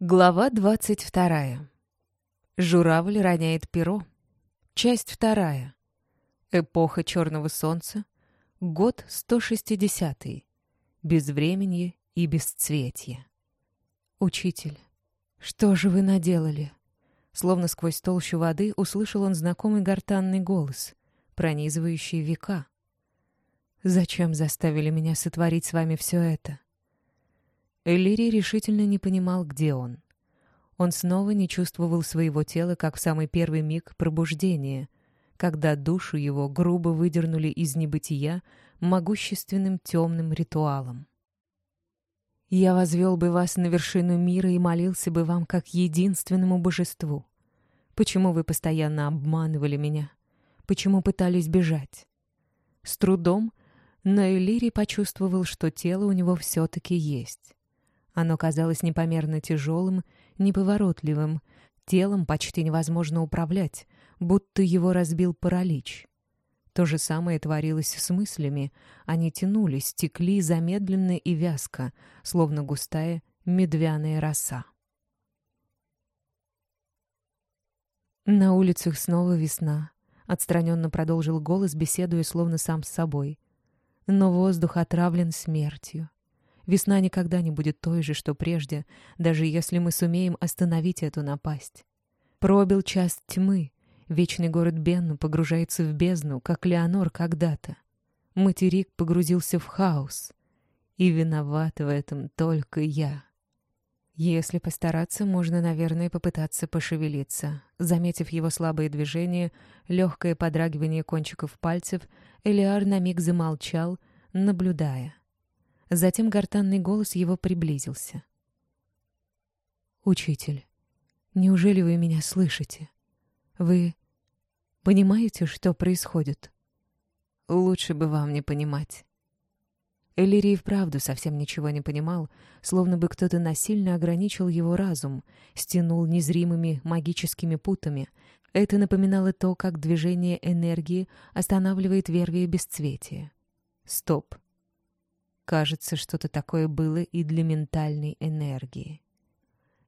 Глава двадцать вторая. Журавль роняет перо. Часть вторая. Эпоха черного солнца. Год 160. Безвременье и бесцветье. Учитель, что же вы наделали? Словно сквозь толщу воды услышал он знакомый гортанный голос, пронизывающий века. Зачем заставили меня сотворить с вами все это? Эллири решительно не понимал, где он. Он снова не чувствовал своего тела, как в самый первый миг пробуждения, когда душу его грубо выдернули из небытия могущественным темным ритуалом. «Я возвел бы вас на вершину мира и молился бы вам как единственному божеству. Почему вы постоянно обманывали меня? Почему пытались бежать?» С трудом, но Элири почувствовал, что тело у него все-таки есть. Оно казалось непомерно тяжелым, неповоротливым, телом почти невозможно управлять, будто его разбил паралич. То же самое творилось с мыслями. Они тянулись, текли замедленно и вязко, словно густая медвяная роса. На улицах снова весна. Отстраненно продолжил голос, беседуя словно сам с собой. Но воздух отравлен смертью. Весна никогда не будет той же, что прежде, даже если мы сумеем остановить эту напасть. Пробил час тьмы. Вечный город Бенну погружается в бездну, как Леонор когда-то. Материк погрузился в хаос. И виноват в этом только я. Если постараться, можно, наверное, попытаться пошевелиться. Заметив его слабые движения, легкое подрагивание кончиков пальцев, Элиар на миг замолчал, наблюдая. Затем гортанный голос его приблизился. «Учитель, неужели вы меня слышите? Вы понимаете, что происходит?» «Лучше бы вам не понимать». Эллирий вправду совсем ничего не понимал, словно бы кто-то насильно ограничил его разум, стянул незримыми магическими путами. Это напоминало то, как движение энергии останавливает вервие бесцветия. Стоп. Кажется, что-то такое было и для ментальной энергии.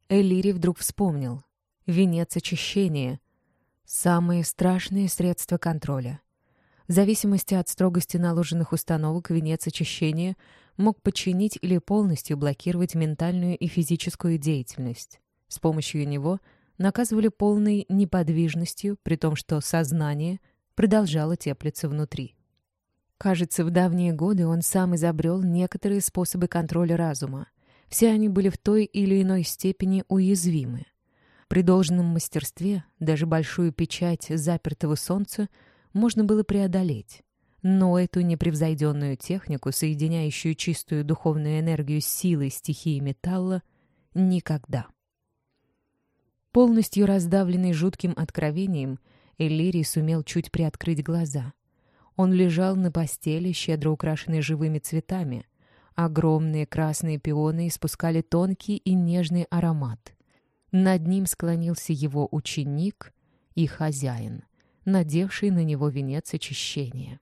Элири вдруг вспомнил. Венец очищения. Самые страшные средства контроля. В зависимости от строгости наложенных установок, венец очищения мог подчинить или полностью блокировать ментальную и физическую деятельность. С помощью него наказывали полной неподвижностью, при том, что сознание продолжало теплиться внутри. Кажется, в давние годы он сам изобрел некоторые способы контроля разума. Все они были в той или иной степени уязвимы. При должном мастерстве даже большую печать запертого солнца можно было преодолеть. Но эту непревзойденную технику, соединяющую чистую духовную энергию с силой стихии металла, никогда. Полностью раздавленный жутким откровением, Эллирий сумел чуть приоткрыть глаза. Он лежал на постели, щедро украшенной живыми цветами. Огромные красные пионы испускали тонкий и нежный аромат. Над ним склонился его ученик и хозяин, надевший на него венец очищения.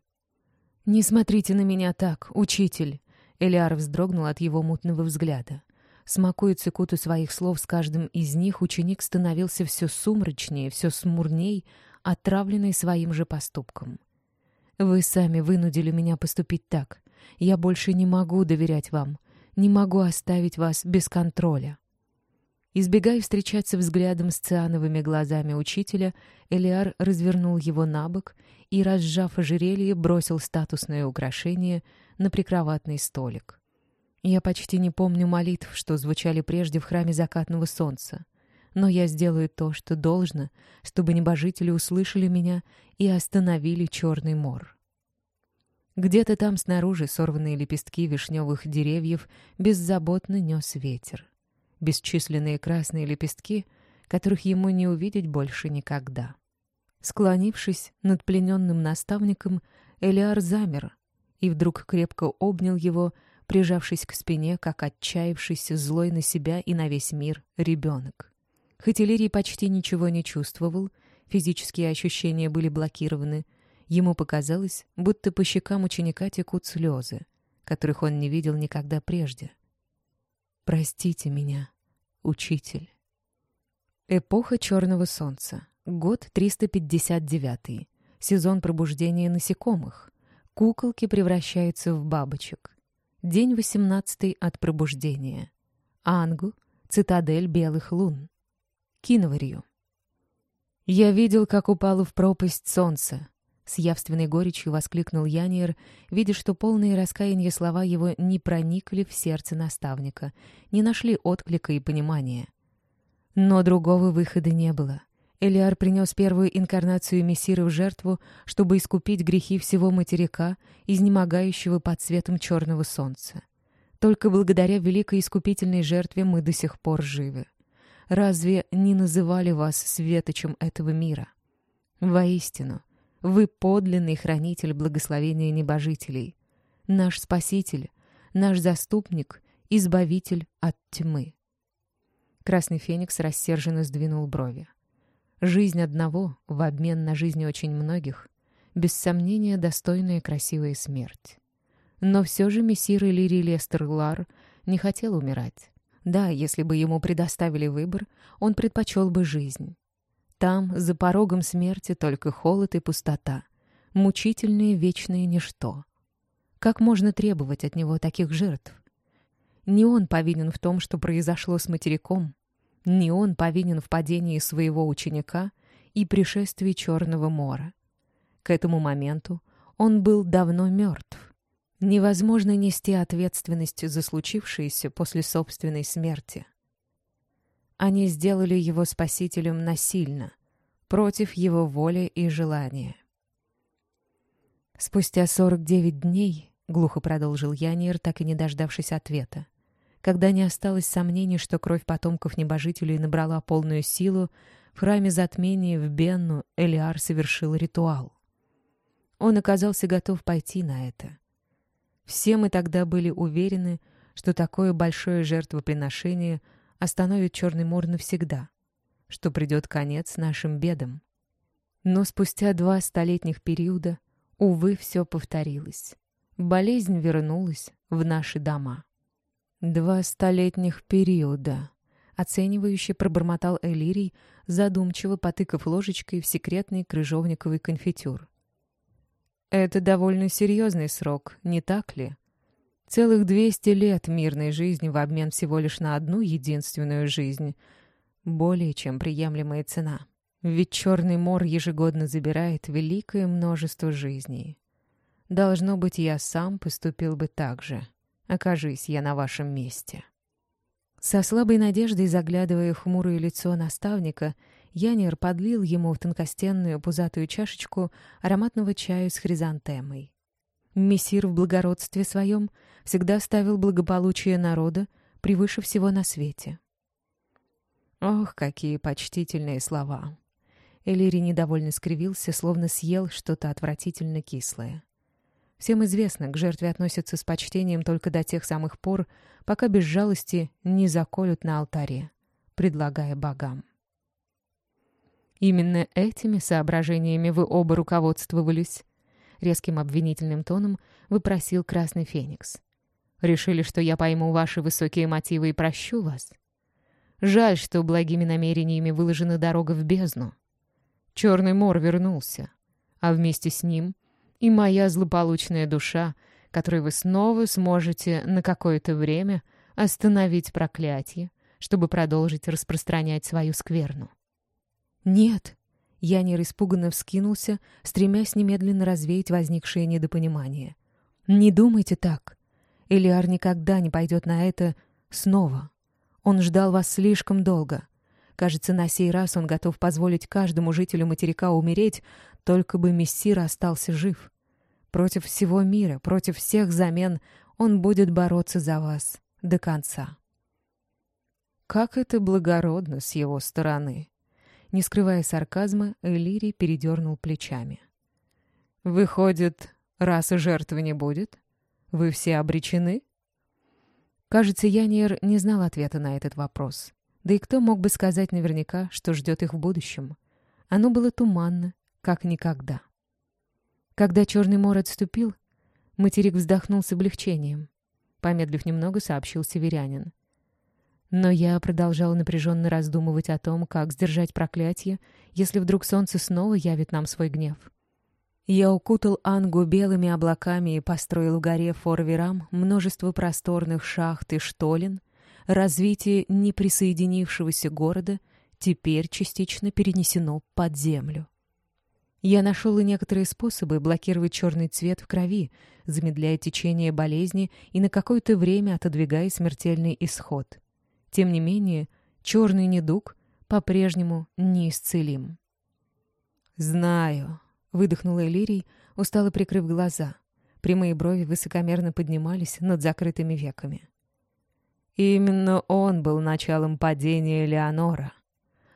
«Не смотрите на меня так, учитель!» Элиар вздрогнул от его мутного взгляда. Смакуя цикуту своих слов с каждым из них, ученик становился все сумрачнее, все смурней, отравленный своим же поступком. Вы сами вынудили меня поступить так. Я больше не могу доверять вам. Не могу оставить вас без контроля. Избегая встречаться взглядом с циановыми глазами учителя, Элиар развернул его на бок и, разжав ожерелье, бросил статусное украшение на прикроватный столик. Я почти не помню молитв, что звучали прежде в храме закатного солнца но я сделаю то, что должно, чтобы небожители услышали меня и остановили черный мор. Где-то там снаружи сорванные лепестки вишневых деревьев беззаботно нес ветер. Бесчисленные красные лепестки, которых ему не увидеть больше никогда. Склонившись над плененным наставником, Элиар замер и вдруг крепко обнял его, прижавшись к спине, как отчаявшийся злой на себя и на весь мир ребенок. Хоть Иллирий почти ничего не чувствовал, физические ощущения были блокированы, ему показалось, будто по щекам ученика текут слезы, которых он не видел никогда прежде. «Простите меня, учитель. Эпоха Черного Солнца. Год 359. Сезон пробуждения насекомых. Куколки превращаются в бабочек. День 18 от пробуждения. Ангу. Цитадель белых лун. Киноварью. «Я видел, как упало в пропасть солнце», — с явственной горечью воскликнул Яниер, видя, что полные раскаяния слова его не проникли в сердце наставника, не нашли отклика и понимания. Но другого выхода не было. Элиар принес первую инкарнацию Мессиры в жертву, чтобы искупить грехи всего материка, изнемогающего под светом черного солнца. Только благодаря великой искупительной жертве мы до сих пор живы разве не называли вас светочем этого мира? Воистину, вы подлинный хранитель благословения небожителей, наш спаситель, наш заступник, избавитель от тьмы. Красный феникс рассерженно сдвинул брови. Жизнь одного в обмен на жизни очень многих, без сомнения, достойная красивая смерть. Но все же мессир Иллирий Лестер Лар не хотел умирать. Да, если бы ему предоставили выбор, он предпочел бы жизнь. Там, за порогом смерти, только холод и пустота. Мучительные вечные ничто. Как можно требовать от него таких жертв? Не он повинен в том, что произошло с материком. Не он повинен в падении своего ученика и пришествии Черного мора. К этому моменту он был давно мертв. Невозможно нести ответственность за случившееся после собственной смерти. Они сделали его спасителем насильно, против его воли и желания. Спустя 49 дней, — глухо продолжил Янир, так и не дождавшись ответа, когда не осталось сомнений, что кровь потомков небожителей набрала полную силу, в храме затмения в Бенну Элиар совершил ритуал. Он оказался готов пойти на это — все мы тогда были уверены, что такое большое жертвоприношение остановит Черный мор навсегда, что придет конец нашим бедам. Но спустя два столетних периода, увы, все повторилось. Болезнь вернулась в наши дома. «Два столетних периода», — оценивающе пробормотал Элирий, задумчиво потыкав ложечкой в секретный крыжовниковый конфитюр. Это довольно серьезный срок, не так ли? Целых 200 лет мирной жизни в обмен всего лишь на одну единственную жизнь. Более чем приемлемая цена. Ведь Черный мор ежегодно забирает великое множество жизней. Должно быть, я сам поступил бы так же. Окажись я на вашем месте. Со слабой надеждой, заглядывая в хмурое лицо наставника, Янир подлил ему в тонкостенную пузатую чашечку ароматного чаю с хризантемой. Мессир в благородстве своем всегда ставил благополучие народа превыше всего на свете. Ох, какие почтительные слова! Элири недовольно скривился, словно съел что-то отвратительно кислое. Всем известно, к жертве относятся с почтением только до тех самых пор, пока без жалости не заколют на алтаре, предлагая богам. Именно этими соображениями вы оба руководствовались. Резким обвинительным тоном выпросил Красный Феникс. Решили, что я пойму ваши высокие мотивы и прощу вас? Жаль, что благими намерениями выложена дорога в бездну. Черный мор вернулся, а вместе с ним и моя злополучная душа, которой вы снова сможете на какое-то время остановить проклятие, чтобы продолжить распространять свою скверну. «Нет!» Янир испуганно вскинулся, стремясь немедленно развеять возникшее недопонимание. «Не думайте так. Элиар никогда не пойдет на это снова. Он ждал вас слишком долго. Кажется, на сей раз он готов позволить каждому жителю материка умереть, только бы Мессир остался жив. Против всего мира, против всех замен он будет бороться за вас до конца». «Как это благородно с его стороны!» Не скрывая сарказма, Элири передернул плечами. «Выходит, раз жертвы не будет, вы все обречены?» Кажется, Яниер не знал ответа на этот вопрос. Да и кто мог бы сказать наверняка, что ждет их в будущем? Оно было туманно, как никогда. Когда Черный мор отступил, материк вздохнул с облегчением. Помедлив немного, сообщил северянин. Но я продолжала напряженно раздумывать о том, как сдержать проклятие, если вдруг солнце снова явит нам свой гнев. Я укутал Ангу белыми облаками и построил в горе Форверам множество просторных шахт и штолен. Развитие неприсоединившегося города теперь частично перенесено под землю. Я нашел и некоторые способы блокировать черный цвет в крови, замедляя течение болезни и на какое-то время отодвигая смертельный исход. Тем не менее, черный недуг по-прежнему неисцелим. «Знаю», — выдохнула Элирий, устало прикрыв глаза. Прямые брови высокомерно поднимались над закрытыми веками. Именно он был началом падения Леонора.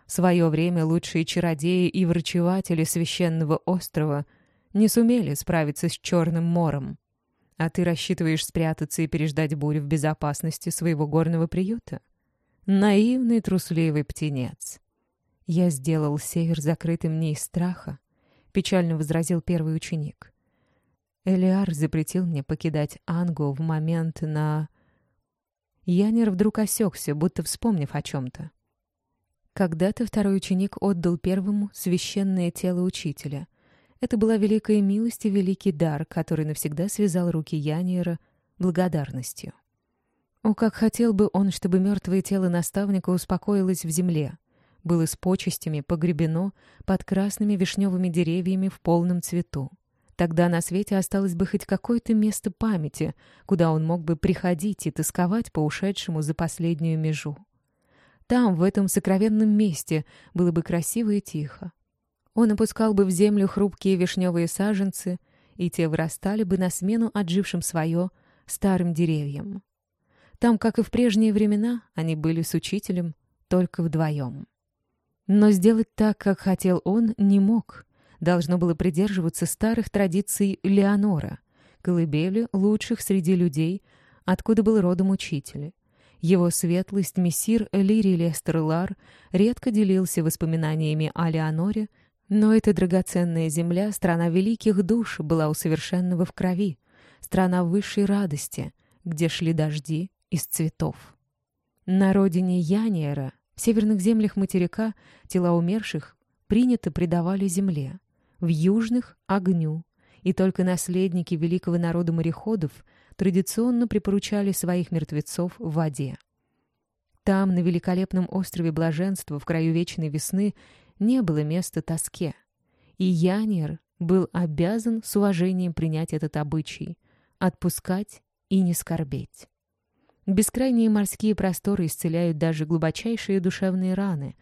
В свое время лучшие чародеи и врачеватели священного острова не сумели справиться с Черным мором. А ты рассчитываешь спрятаться и переждать бурю в безопасности своего горного приюта? Наивный трусливый птенец. Я сделал север закрытым не из страха, печально возразил первый ученик. Элиар запретил мне покидать Ангу в момент на... Янер вдруг осекся, будто вспомнив о чем-то. Когда-то второй ученик отдал первому священное тело учителя. Это была великая милость и великий дар, который навсегда связал руки Яниера благодарностью. О, как хотел бы он, чтобы мертвое тело наставника успокоилось в земле, было с почестями погребено под красными вишневыми деревьями в полном цвету. Тогда на свете осталось бы хоть какое-то место памяти, куда он мог бы приходить и тосковать по ушедшему за последнюю межу. Там, в этом сокровенном месте, было бы красиво и тихо. Он опускал бы в землю хрупкие вишневые саженцы, и те вырастали бы на смену отжившим свое старым деревьям. Там, как и в прежние времена, они были с учителем только вдвоем. Но сделать так, как хотел он, не мог. Должно было придерживаться старых традиций Леонора, колыбели лучших среди людей, откуда был родом учитель. Его светлость мессир Лири Лестерлар редко делился воспоминаниями о Леоноре, но эта драгоценная земля, страна великих душ, была у совершенного в крови, страна высшей радости, где шли дожди из цветов. На родине Яниера в северных землях материка тела умерших принято предавали земле, в южных — огню, и только наследники великого народа мореходов традиционно припоручали своих мертвецов в воде. Там, на великолепном острове Блаженства, в краю вечной весны, не было места тоске. И Янер был обязан с уважением принять этот обычай, отпускать и не скорбеть. Бескрайние морские просторы исцеляют даже глубочайшие душевные раны.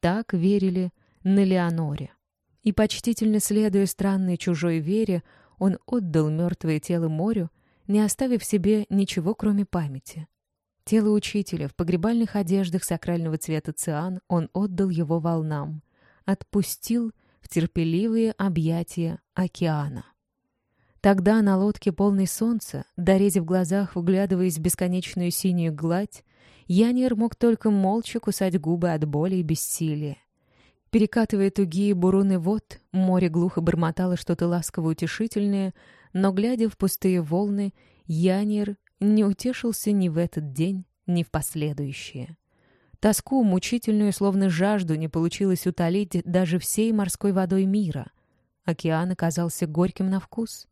Так верили на Леоноре. И, почтительно следуя странной чужой вере, он отдал мертвое тело морю, не оставив себе ничего, кроме памяти. Тело учителя в погребальных одеждах сакрального цвета циан он отдал его волнам, отпустил в терпеливые объятия океана. Тогда на лодке полной солнца, дорезив в глазах, вглядываясь в бесконечную синюю гладь, Янир мог только молча кусать губы от боли и бессилия. Перекатывая тугие буруны вод, море глухо бормотало что-то ласково-утешительное, но, глядя в пустые волны, Янир не утешился ни в этот день, ни в последующие. Тоску, мучительную, словно жажду, не получилось утолить даже всей морской водой мира. Океан оказался горьким на вкус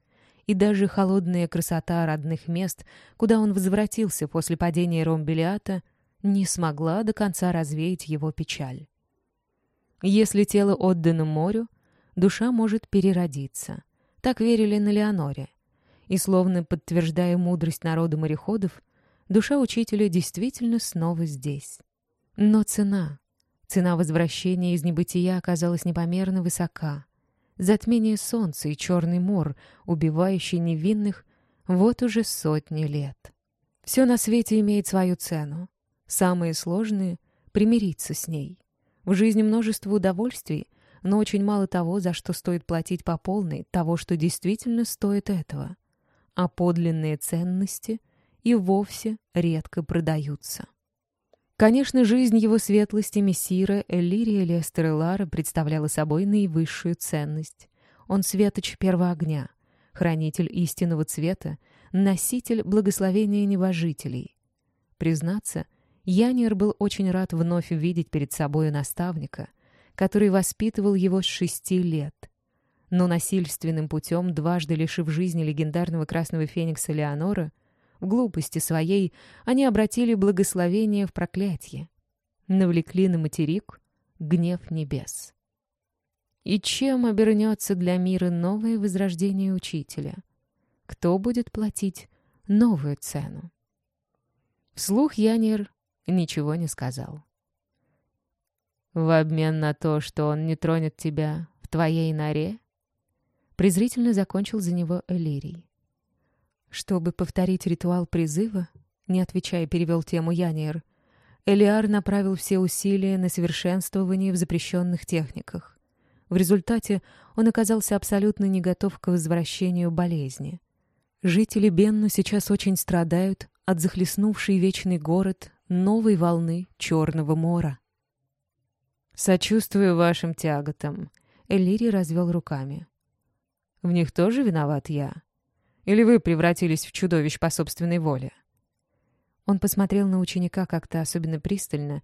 и даже холодная красота родных мест, куда он возвратился после падения Ромбелиата, не смогла до конца развеять его печаль. Если тело отдано морю, душа может переродиться. Так верили на Леоноре. И словно подтверждая мудрость народа мореходов, душа учителя действительно снова здесь. Но цена, цена возвращения из небытия оказалась непомерно высока затмение солнца и черный мор, убивающий невинных вот уже сотни лет. Все на свете имеет свою цену. Самые сложные — примириться с ней. В жизни множество удовольствий, но очень мало того, за что стоит платить по полной, того, что действительно стоит этого. А подлинные ценности и вовсе редко продаются. Конечно, жизнь его светлости мессира Эллирия Лестерелара представляла собой наивысшую ценность. Он светоч первого огня, хранитель истинного цвета, носитель благословения небожителей. Признаться, Янир был очень рад вновь видеть перед собой наставника, который воспитывал его с шести лет. Но насильственным путем, дважды лишив жизни легендарного красного феникса Леонора, в глупости своей они обратили благословение в проклятие, навлекли на материк гнев небес. И чем обернется для мира новое возрождение учителя? Кто будет платить новую цену? Вслух Янир ничего не сказал. «В обмен на то, что он не тронет тебя в твоей норе?» Презрительно закончил за него Элирий. Чтобы повторить ритуал призыва, не отвечая, перевел тему Янир, Элиар направил все усилия на совершенствование в запрещенных техниках. В результате он оказался абсолютно не готов к возвращению болезни. Жители Бенну сейчас очень страдают от захлестнувшей вечный город новой волны Черного мора. «Сочувствую вашим тяготам», — Элири развел руками. «В них тоже виноват я? Или вы превратились в чудовищ по собственной воле?» Он посмотрел на ученика как-то особенно пристально,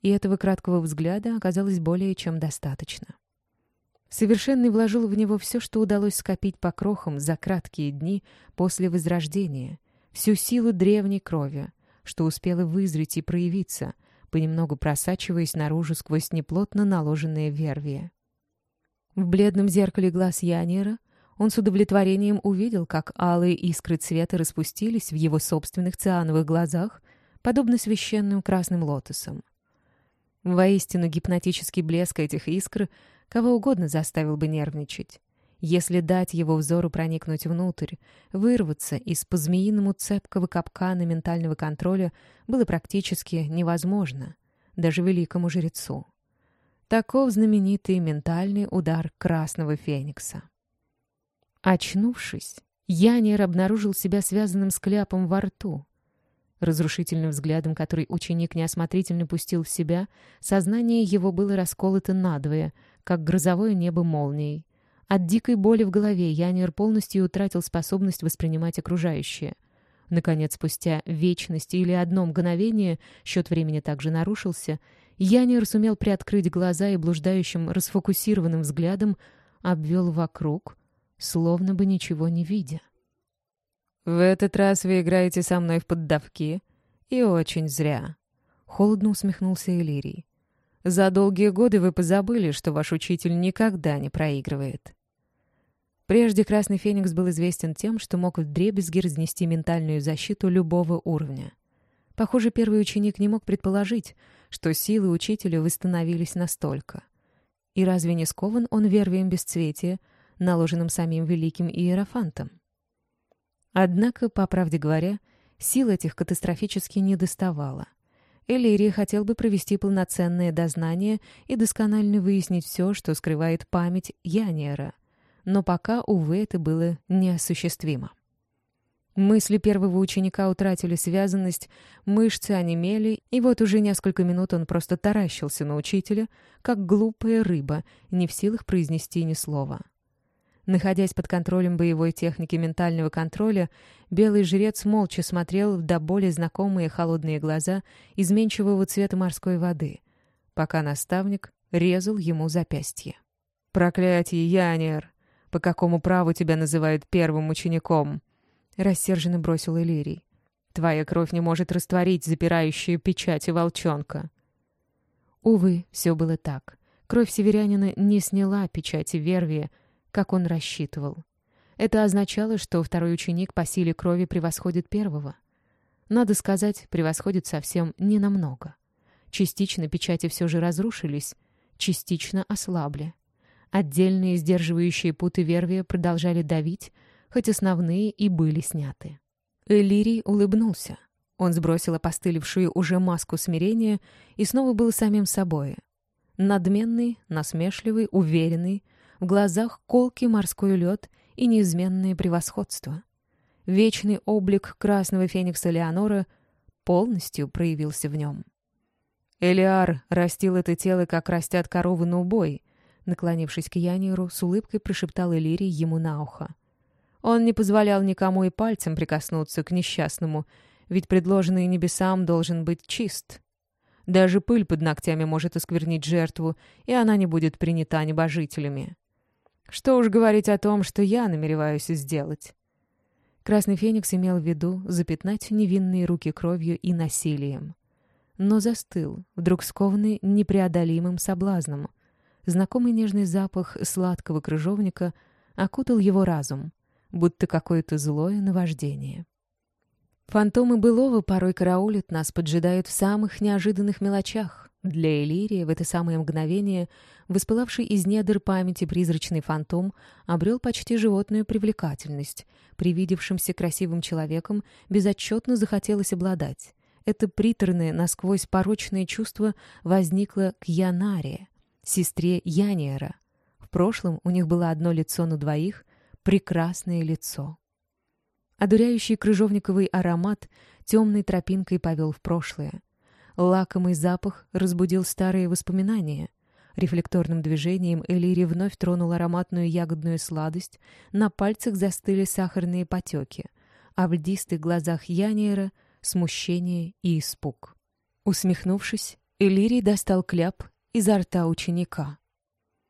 и этого краткого взгляда оказалось более чем достаточно. Совершенный вложил в него все, что удалось скопить по крохам за краткие дни после Возрождения, всю силу древней крови, что успело вызреть и проявиться, понемногу просачиваясь наружу сквозь неплотно наложенные вервия. В бледном зеркале глаз Янера он с удовлетворением увидел, как алые искры цвета распустились в его собственных циановых глазах, подобно священным красным лотосам. Воистину гипнотический блеск этих искр кого угодно заставил бы нервничать. Если дать его взору проникнуть внутрь, вырваться из по-змеиному цепкого капкана ментального контроля было практически невозможно, даже великому жрецу. Таков знаменитый ментальный удар Красного Феникса. Очнувшись, Янер обнаружил себя связанным с кляпом во рту. Разрушительным взглядом, который ученик неосмотрительно пустил в себя, сознание его было расколото надвое, как грозовое небо молнией. От дикой боли в голове Янир полностью утратил способность воспринимать окружающее. Наконец, спустя вечность или одно мгновение, счет времени также нарушился, Янир сумел приоткрыть глаза и блуждающим, расфокусированным взглядом обвел вокруг, словно бы ничего не видя. «В этот раз вы играете со мной в поддавки, и очень зря», — холодно усмехнулся Элирий. «За долгие годы вы позабыли, что ваш учитель никогда не проигрывает». Прежде Красный Феникс был известен тем, что мог вдребезги разнести ментальную защиту любого уровня. Похоже, первый ученик не мог предположить, что силы учителя восстановились настолько. И разве не скован он вервием бесцветия, наложенным самим великим Иерофантом? Однако, по правде говоря, сил этих катастрофически не доставало. Элирий хотел бы провести полноценное дознание и досконально выяснить все, что скрывает память Яниера — но пока, увы, это было неосуществимо. Мысли первого ученика утратили связанность, мышцы онемели, и вот уже несколько минут он просто таращился на учителя, как глупая рыба, не в силах произнести ни слова. Находясь под контролем боевой техники ментального контроля, белый жрец молча смотрел в до боли знакомые холодные глаза изменчивого цвета морской воды, пока наставник резал ему запястье. «Проклятие, Янер!» «По какому праву тебя называют первым учеником?» Рассерженно бросил Элирий. «Твоя кровь не может растворить запирающую печати волчонка». Увы, все было так. Кровь северянина не сняла печати Вервия, как он рассчитывал. Это означало, что второй ученик по силе крови превосходит первого. Надо сказать, превосходит совсем ненамного. Частично печати все же разрушились, частично ослабли. Отдельные сдерживающие путы вервия продолжали давить, хоть основные и были сняты. Элирий улыбнулся. Он сбросил опостылевшую уже маску смирения и снова был самим собой. Надменный, насмешливый, уверенный, в глазах колкий морской лед и неизменное превосходство. Вечный облик красного феникса Леонора полностью проявился в нем. Элиар растил это тело, как растят коровы на убой, Наклонившись к Яниру, с улыбкой прошептал Элирий ему на ухо. Он не позволял никому и пальцем прикоснуться к несчастному, ведь предложенный небесам должен быть чист. Даже пыль под ногтями может осквернить жертву, и она не будет принята небожителями. Что уж говорить о том, что я намереваюсь сделать. Красный Феникс имел в виду запятнать невинные руки кровью и насилием. Но застыл, вдруг скованный непреодолимым соблазном. Знакомый нежный запах сладкого крыжовника окутал его разум, будто какое-то злое наваждение. Фантомы былого порой караулят нас, поджидают в самых неожиданных мелочах. Для Элирии в это самое мгновение воспылавший из недр памяти призрачный фантом обрел почти животную привлекательность. Привидевшимся красивым человеком безотчетно захотелось обладать. Это приторное, насквозь порочное чувство возникло к Янаре, сестре Яниера. В прошлом у них было одно лицо на двоих, прекрасное лицо. Одуряющий крыжовниковый аромат темной тропинкой повел в прошлое. Лакомый запах разбудил старые воспоминания. Рефлекторным движением Элири вновь тронул ароматную ягодную сладость, на пальцах застыли сахарные потеки, а в льдистых глазах Яниера — смущение и испуг. Усмехнувшись, Элирий достал кляп изо рта ученика.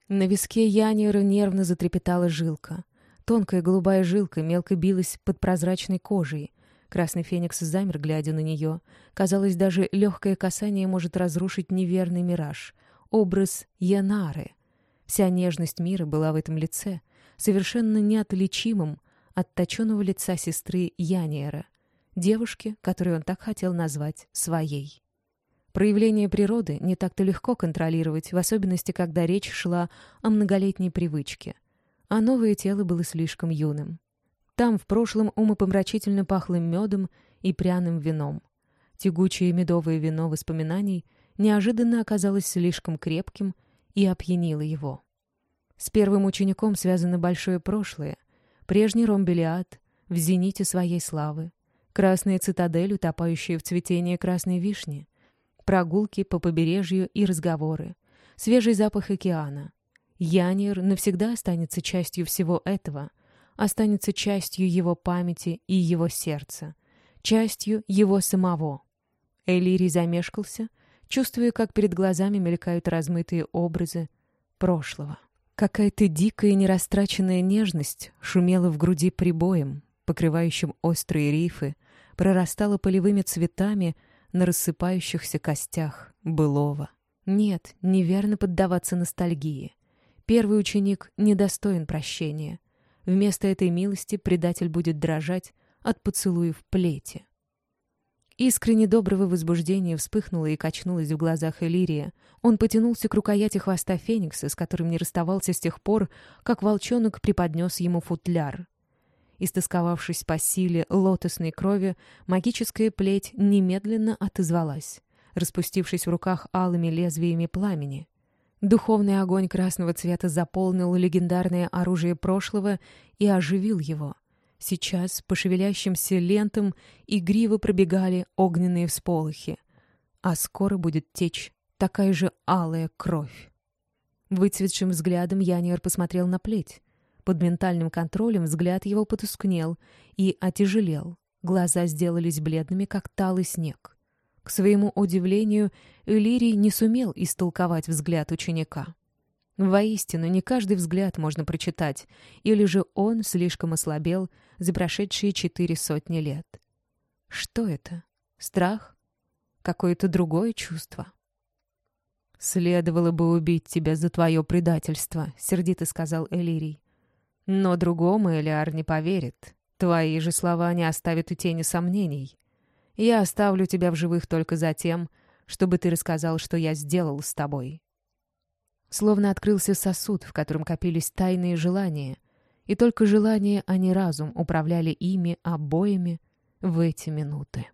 На виске Яниера нервно затрепетала жилка. Тонкая голубая жилка мелко билась под прозрачной кожей. Красный феникс замер, глядя на нее. Казалось, даже легкое касание может разрушить неверный мираж. Образ Янары. Вся нежность мира была в этом лице, совершенно неотличимым от точенного лица сестры Яниера, девушки, которую он так хотел назвать своей. Проявление природы не так-то легко контролировать, в особенности, когда речь шла о многолетней привычке — а новое тело было слишком юным. Там в прошлом умопомрачительно пахло медом и пряным вином. Тягучее медовое вино воспоминаний неожиданно оказалось слишком крепким и опьянило его. С первым учеником связано большое прошлое. Прежний Ромбелиад в зените своей славы, красная цитадель, утопающая в цветении красной вишни, прогулки по побережью и разговоры, свежий запах океана, Янир навсегда останется частью всего этого, останется частью его памяти и его сердца, частью его самого. Элирий замешкался, чувствуя, как перед глазами мелькают размытые образы прошлого. Какая-то дикая нерастраченная нежность шумела в груди прибоем, покрывающим острые рифы, прорастала полевыми цветами на рассыпающихся костях былого. Нет, неверно поддаваться ностальгии. Первый ученик недостоин прощения. Вместо этой милости предатель будет дрожать от поцелуев плети. Искренне доброго возбуждения вспыхнуло и качнулось в глазах Элирия. Он потянулся к рукояти хвоста Феникса, с которым не расставался с тех пор, как волчонок преподнес ему футляр. Истосковавшись по силе лотосной крови, магическая плеть немедленно отозвалась, распустившись в руках алыми лезвиями пламени. Духовный огонь красного цвета заполнил легендарное оружие прошлого и оживил его. Сейчас по шевелящимся лентам игриво пробегали огненные всполохи, а скоро будет течь такая же алая кровь. Выцветшим взглядом Яниер посмотрел на плеть. Под ментальным контролем взгляд его потускнел и отяжелел. Глаза сделались бледными, как талый снег. К своему удивлению, Элирий не сумел истолковать взгляд ученика. Воистину, не каждый взгляд можно прочитать, или же он слишком ослабел за прошедшие четыре сотни лет. Что это? Страх? Какое-то другое чувство? «Следовало бы убить тебя за твое предательство», — сердито сказал Элирий. «Но другому Элиар не поверит. Твои же слова не оставят и тени сомнений. Я оставлю тебя в живых только за тем, чтобы ты рассказал, что я сделал с тобой». Словно открылся сосуд, в котором копились тайные желания, и только желания, а не разум управляли ими обоими в эти минуты.